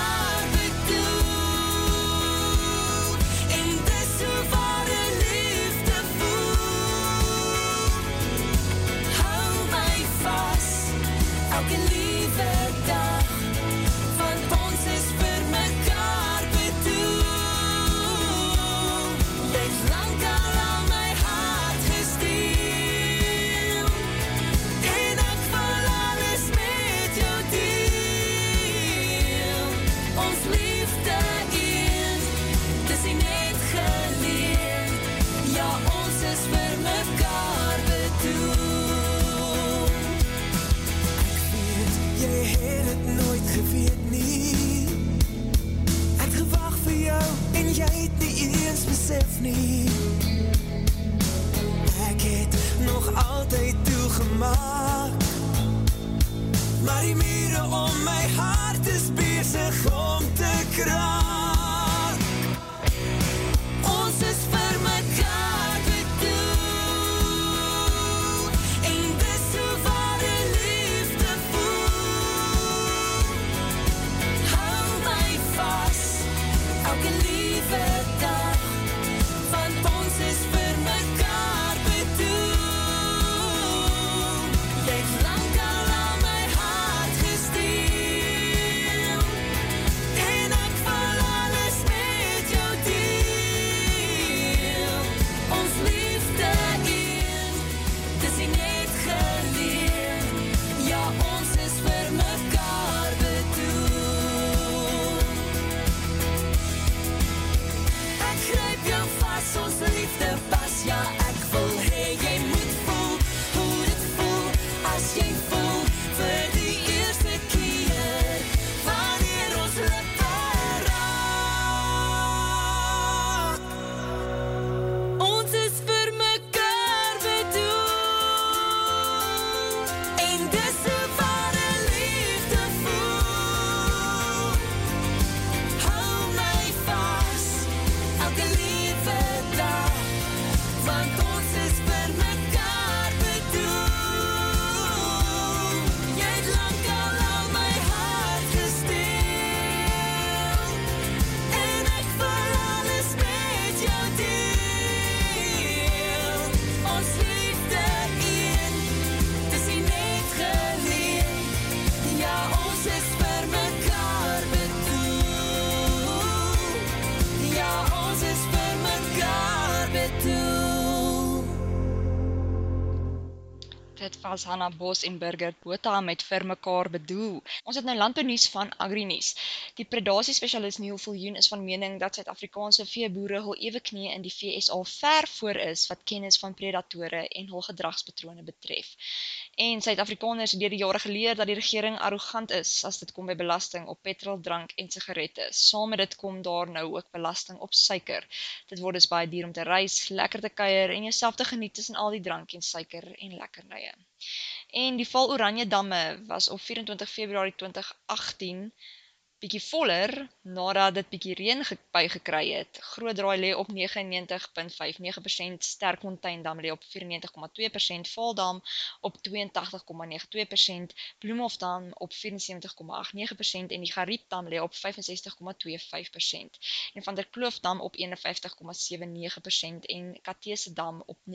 S3: het geweet nie. Ek gewag vir jou en jy het nie eens besef nie. Ek het nog altyd toegemaak. Maar die mure om my hart is bezig om te kraak
S1: as Hanna Bos en Burger Botha met vir mekaar bedoel. Ons het nou landbounuus van Agrinuus. Die predasie spesialis Neil Viljoen is van mening dat Suid-Afrikaanse veeboere hul ewe knie in die FSA ver voor is wat kennis van predatore en hul gedragspatrone betref. En Suid-Afrikaners het deur die jare geleer dat die regering arrogant is as dit kom by belasting op petrol, drank en sigarette. Saam met dit kom daar nou ook belasting op suiker. Dit word dus baie duur om te reis, lekker te kuier en jouself te geniet tussen al die drank en suiker en lekkernye. En die Val Oranje damme was op 24 Februarie 2018 bietjie voller nadat dit bietjie reën bygekry het. Groot Draai lê op 99.59%, Sterkfontein dam lê op 94.2%, Vaaldam op 82.92%, Bloemhofdam op 74.89% en die Gariepdam lê op 65.25%. En van der Kloofdam op 51.79% en Katesedam op 59.52%.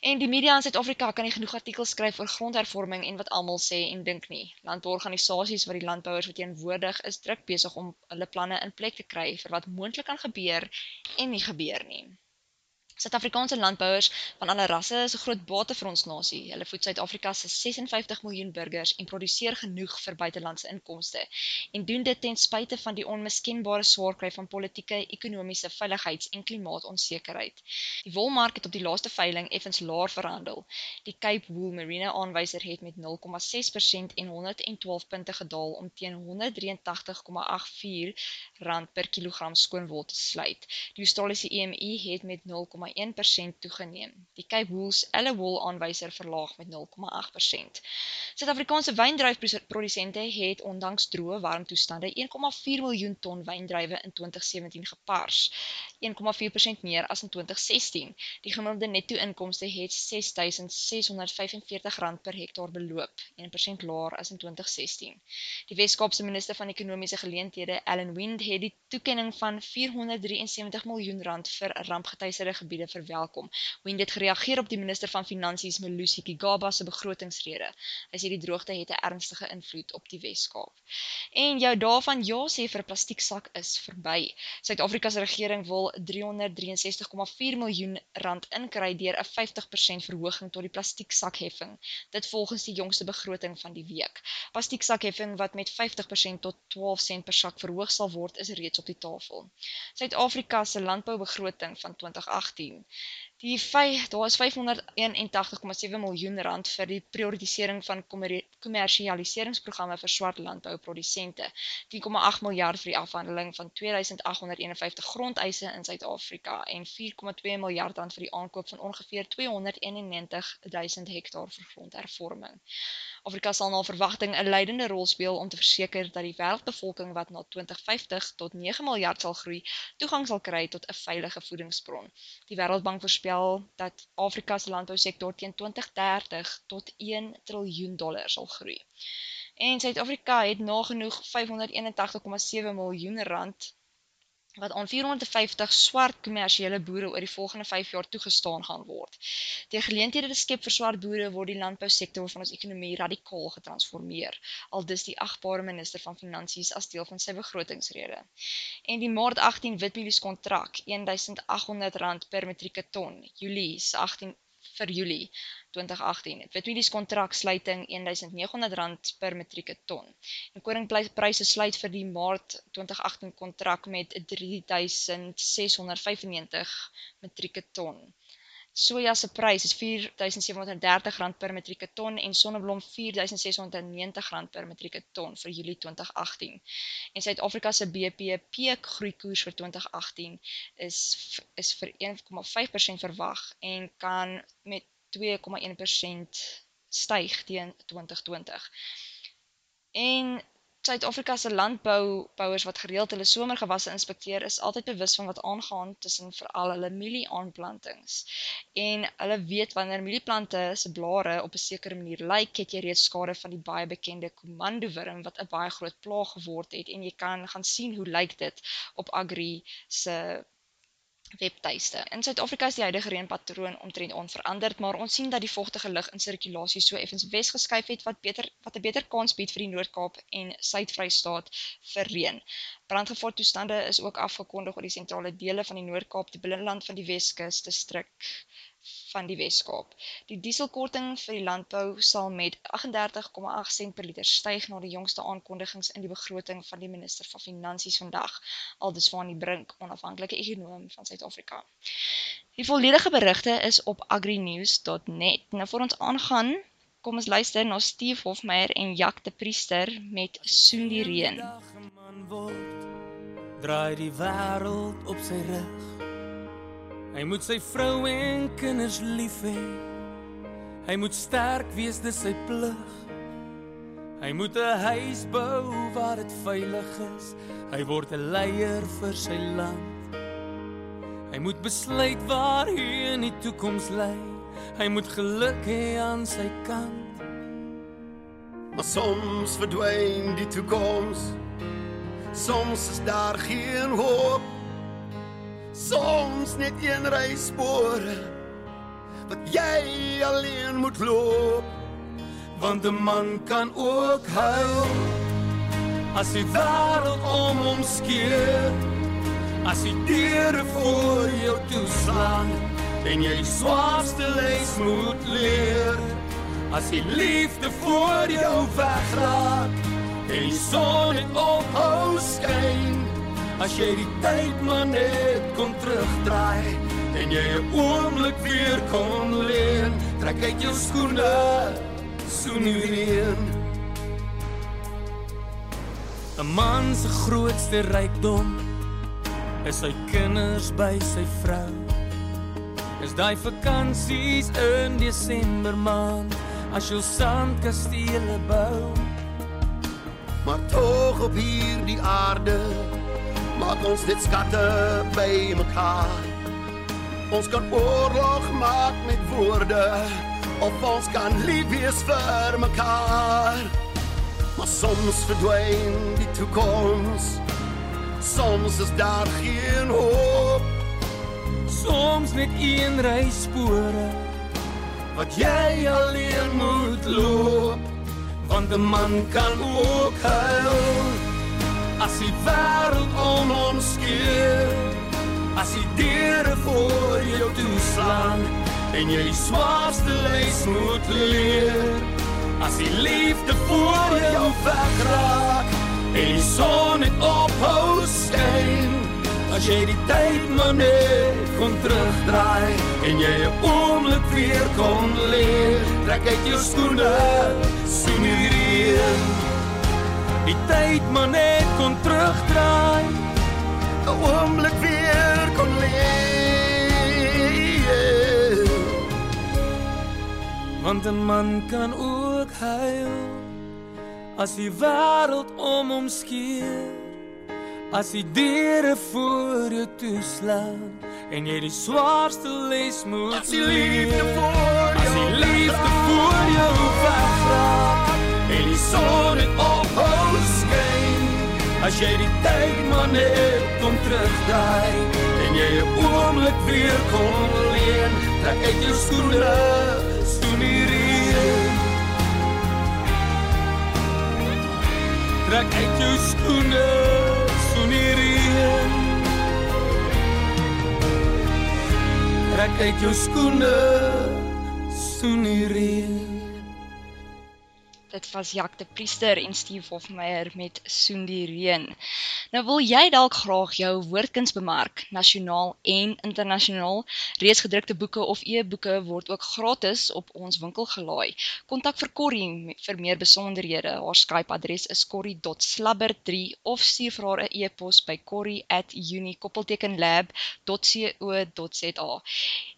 S1: En die media in Suid-Afrika kan nie genoeg artikels skryf oor grondhervorming en wat almal sê en dink nie. Landbouorganisasies wat die landbouers verteenwoordig is druk besig om hulle planne in plek te kry vir wat moontlik kan gebeur en nie gebeur nie. Suid-Afrikaanse landbouers van alle rasse is 'n groot bate vir ons nasie. Hulle voed Suid-Afrika se 56 miljoen burgers en produseer genoeg vir buitelandse inkomste en doen dit ten spyte van die onmiskenbare swaarkry van politieke, ekonomiese, veiligheids- en klimaatonsekerheid. Die wolmark het op die laaste veiling effens laer verhandel. Die Cape Wool Merino aanwyser het met 0,6% en 112 punte gedaal om teen R183,84 per kilogram skoonwol te sluit. Die Australiese EMI het met 0,1% toegeneem. Die Cape Wool's Elle Wool aanwyser verlaag met 0,8%. Suid-Afrikaanse wyndryfprodusente het ondanks droë warm toestande 1,4 miljoen ton wyndrywe in 2017 gepars, 1,4% meer as in 2016. Die gemiddelde netto-inkomste het R6645 per hektaar beloop, 1% laer as in 2016. Die Wes-Kaapse minister van ekonomiese geleenthede, Allan Wind, het die toekenning van 473 miljoen rand vir rampgetuieerde gebiede verwelkom. Wind het gereageer op die minister van finansies, Melusi Gigaba se begrotingsrede. Hy sê die droogte het 'n ernstige invloed op die Wes-Kaap. En jou daarvan ja sê vir plastieksak is verby. Suid-Afrika se regering wil 363,4 miljoen rand inkry deur 'n 50% verhoging tot die plastieksakheffing. Dit volgens die jongste begroting van die week. Plastieksakheffing wat met 50% tot 12 sent per sak verhoog sal word, is reeds op die tafel. Suid-Afrika se landboubegroting van 2018 Die feit daar is 581,7 miljoen rand vir die prioritisering van kommersialiseringsprogramme vir swart landbouprodusente, 10,8 miljard vir die afhandeling van 2851 grondeise in Suid-Afrika en 4,2 miljard rand vir die aankoop van ongeveer 291 000 hektaar vir grondhervorming. Afrika sal na verwagting 'n leidende rol speel om te verseker dat die wêreldbevolking wat na 2050 tot 9 miljard sal groei, toegang sal kry tot 'n veilige voedingsbron. Die Wêreldbank voorspel dat Afrika se landbousektor teen 2030 tot 1 triljoen dollar sal groei. En Suid-Afrika het nagenoeg 581,7 miljoen rand wat aan 450 swart kommersiële boere oor die volgende 5 jaar toegestaan gaan word. Deur geleenthede te skep vir swart boere word die landbousektor van ons ekonomie radikaal getransformeer, aldus die agbare minister van finansies as deel van sy begrotingsrede. En die Maart 18 witmelies kontrak, R1800 per metrieke ton, Julie se 18 vir Julie 2018. Witmelies kontraksluiting R1900 per metrieke ton. En koringpryse sluit vir die Maart 2018 kontrak met 3695 metrieke ton. Soja se prys is R4730 per metrieke ton en sonneblom R4690 per metrieke ton vir Julie 2018. En Suid-Afrika se BBP groeikoers vir 2018 is is vir 1,5% verwag en kan met 2,1% styg teen 2020. En Suid-Afrika se landboubouers wat gereeld hulle somergewasse inspekteer, is altyd bewus van wat aangaan tussen veral hulle mielie-aanplantings. En hulle weet wanneer mielieplante se blare op 'n sekere manier lyk, het jy reeds skade van die baie bekende komandowurm wat 'n baie groot plaag geword het en jy kan gaan sien hoe lyk dit op Agri se webtuiste. In Suid-Afrika is die huidige reënpatroon omtrent onveranderd, maar ons sien dat die vogtige lug in sirkulasie so effens wes geskuif het wat beter wat 'n beter kans bied vir die Noord-Kaap en Suid-Vrystaat vir reën. Brandgevaar toestande is ook afgekondig oor die sentrale dele van die Noord-Kaap, die binneland van die Weskus, distrik van die Weskaap. Die dieselkorting vir die landbou sal met 38,8 sent per liter styg na die jongste aankondigings in die begroting van die minister van Finansies vandag, aldus van die Brink, onafhanklike ekonom van Suid-Afrika. Die volledige berigte is op agrinews.net. Nou voor ons aangaan, kom ons luister na Steve Hofmeyer en Jack de Priester met Soen die Reen.
S2: Draai die wêreld op sy rug Hy moet sy vrou en kinders lief hê. Hy moet sterk wees, dis sy plig. Hy moet 'n huis bou waar dit veilig is. Hy word 'n leier vir sy land. Hy moet besluit waar hy in die toekoms lê. Hy moet geluk hê aan sy kant.
S3: Maar soms verdwyn die toekoms. Soms is daar geen hoop soms net een ry spore wat jy alleen moet loop
S2: want 'n man kan ook huil. As die wêreld om hom skeer as die deure voor jou toeslaan en jy swaarste les moet leer. As die liefde voor jou wegraak en die son net ophou skyn As jy die tyd maar net kon terugdraai en jy 'n oomblik weer kon leen, trek uit jou skoene, soen die reën. 'n Man se grootste rykdom is sy kinders by sy vrou. Is daai vakansies in Desember maand as jy sandkastele bou.
S3: Maar tog op hierdie aarde maak ons dit skatte by mekaar. Ons kan oorlog maak met woorde of ons kan lief wees vir mekaar. Maar soms verdwyn die toekoms. Soms is daar geen hoop.
S2: Soms net een ry spore wat jy alleen moet loop. Want 'n man kan ook huil as die wêreld om ons skeer as die deure voor jou toeslaan en jy die swaarste les moet leer. As die liefde voor jou wegraak en die son net ophou skyn as jy die tyd maar net kon terugdraai en jy 'n oomblik weer kon leer. Trek uit jou skoene sien hierdie die tyd maar net kon terugdraai. 'n oomblik weer kon leef. Want 'n man kan ook huil as die wêreld om hom skeer. As die deure voor jou toeslaan en jy die swaarste les moet
S3: as die liefde voor
S2: jou as die liefde voor jou wegraak en die son het as jy die tyd maar net kom terugdaai en jy 'n oomblik weer kon leen trek uit jou skoene stoen hier trek uit jou skoene stoen hier trek uit jou skoene stoen hier
S1: Dit was Jak de Priester en Steve Hofmeyer met Soen die Reën. Nou wil jy dalk graag jou woordkuns bemark, nasionaal en internasionaal. Reeds gedrukte boeke of e-boeke word ook gratis op ons winkel gelaai. Kontak vir Corrie vir meer besonderhede. Haar Skype-adres is corrie.slabber3 of stuur vir haar 'n e-pos by corrie@unikoppeltekenlab.co.za.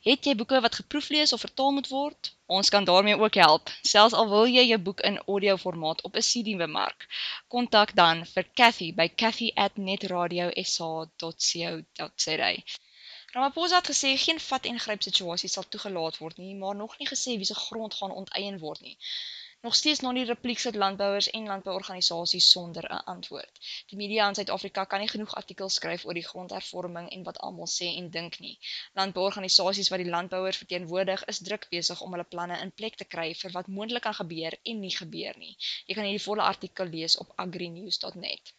S1: Het jy boeke wat geproeflees of vertaal moet word? Ons kan daarmee ook help. Selfs al wil jy jou boek in audio formaat op 'n CD bemark, kontak dan vir Cathy by cathy@netradiosa.co.za. Ramaphosa het gesê geen vat en gryp situasie sal toegelaat word nie, maar nog nie gesê wie se grond gaan onteien word nie. Nog steeds na die repliek sit landbouers en landbouorganisasies sonder 'n antwoord. Die media in Suid-Afrika kan nie genoeg artikels skryf oor die grondhervorming en wat almal sê en dink nie. Landbouorganisasies wat die landbouers verteenwoordig, is druk besig om hulle planne in plek te kry vir wat moontlik kan gebeur en nie gebeur nie. Jy kan hierdie volle artikel lees op agrinews.net.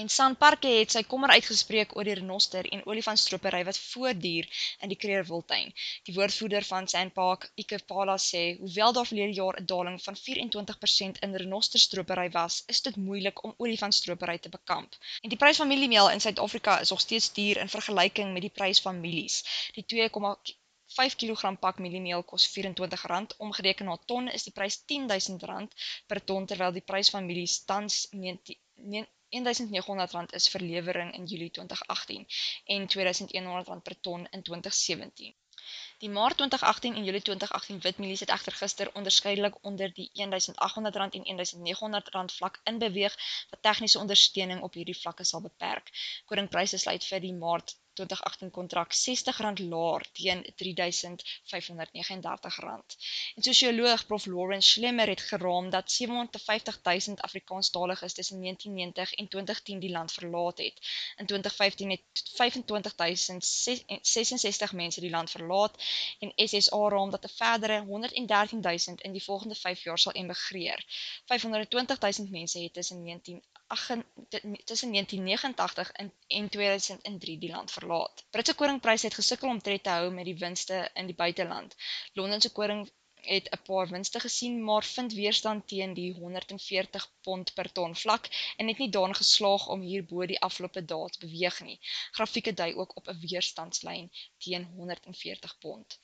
S1: En Sanparke het sy kommer uitgespreek oor die renoster en olifantstropery wat voortduur in die Kreerwiltuin. Die woordvoerder van Sanpark, Ike Pala sê, hoewel daar verlede jaar 'n daling van 24% in renosterstropery was, is dit moeilik om olifantstropery te bekamp. En die prys van mieliemeel in Suid-Afrika is nog steeds duur in vergelyking met die prys van mielies. Die 2,5 kg pak mieliemeel kos R24, omgereken na ton is die prys R10000 per ton terwyl die prys van mielies tans 19 R1900 is vir lewering in Julie 2018 en R2100 per ton in 2017. Die Maart 2018 en Julie 2018 witmielies het egter gister onderskeidelik onder die R1800 en R1900 vlak inbeweeg wat tegniese ondersteuning op hierdie vlakke sal beperk. Koringpryse sluit vir die Maart 2018 kontrak R60 laer teen R3539. En sosioloog Prof Lawrence Schlemmer het geraam dat 750 000 Afrikaanstaliges tussen 1990 en 2010 die land verlaat het. In 2015 het 25 066 mense die land verlaat en SSA raam dat 'n verdere 113 000 in die volgende 5 jaar sal emigreer. 520 000 mense het tussen 19 tussen 1989 en, en 2003 die land verlaat. Britse koringpryse het gesukkel om tred te hou met die winste in die buiteland. Londen se koring het 'n paar winste gesien, maar vind weerstand teen die 140 pond per ton vlak en het nie daarin geslaag om hierbo die afgelope dae te beweeg nie. Grafieke dui ook op 'n weerstandslyn teen 140 pond.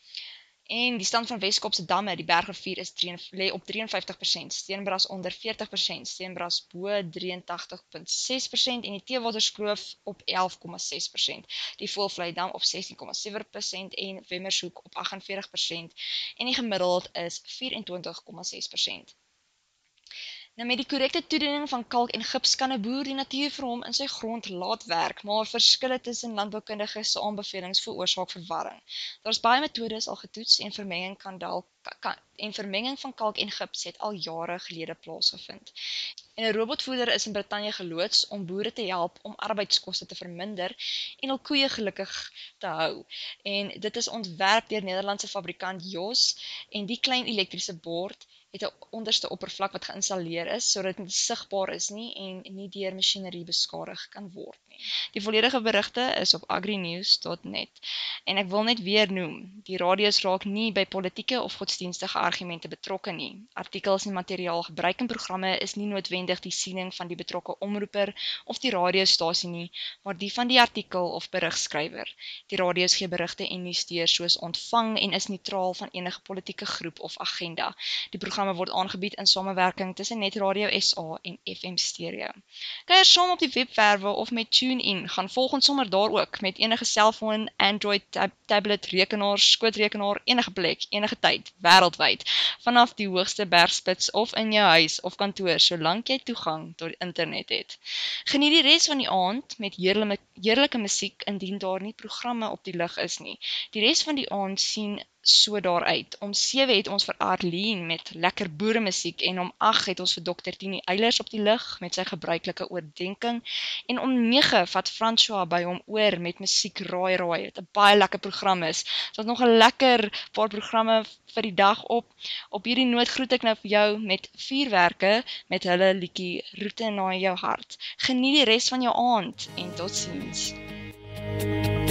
S1: En die stand van Weskaap se damme, die Bergrivier is lê op 53%, Steenbras onder 40%, Steenbras bo 83.6% en die Teewaterskloof op 11.6%. Die Voelvlei dam op 16.7% en Wemmershoek op 48% en die gemiddeld is 24.6%. Nou met die korrekte toediening van kalk en gips kan 'n boer die natuur vir hom in sy grond laat werk, maar verskille tussen landboukundiges se aanbevelings veroorsaak verwarring. Daar's baie metodes al getoets en vermenging kan dalk kan en vermenging van kalk en gips het al jare gelede plaasgevind. En 'n robotvoeder is in Brittanje geloods om boere te help om arbeidskoste te verminder en hul koeie gelukkig te hou. En dit is ontwerp deur Nederlandse fabrikant Jos en die klein elektriese bord het 'n onderste oppervlak wat geïnstalleer is sodat dit sigbaar is nie en nie deur masjinerie beskadig kan word Die volledige berigte is op agrinews.net. En ek wil net weer noem, die radio's raak nie by politieke of godsdienstige argumente betrokke nie. Artikels en materiaal gebruik in programme is nie noodwendig die siening van die betrokke omroeper of die radiostasie nie, maar die van die artikel of berigskrywer. Die radio's gee berigte en nuus deur soos ontvang en is neutraal van enige politieke groep of agenda. Die programme word aangebied in samewerking tussen Net Radio SA en FM Stereo. Kuier saam op die webwerwe of met TuneIn, gaan volg ons sommer daar ook met enige selfoon, Android tab tablet, rekenaar, skootrekenaar, enige plek, enige tyd, wêreldwyd, vanaf die hoogste bergspits of in jou huis of kantoor, solank jy toegang tot internet het. Geniet die res van die aand met heerlike heerlike musiek indien daar nie programme op die lug is nie. Die res van die aand sien so daaruit. Om 7 het ons vir Arlene met lekker boere musiek en om 8 het ons vir Dr Tini Eilers op die lig met sy gebruikelike oordeenking en om 9 vat François by hom oor met musiek raai raai. Dit 'n baie lekker program is. Ons het nog 'n lekker paar programme vir die dag op. Op hierdie noot groet ek nou vir jou met vuurwerke met hulle liedjie Roete na jou hart. Geniet die res van jou aand en totsiens. thank you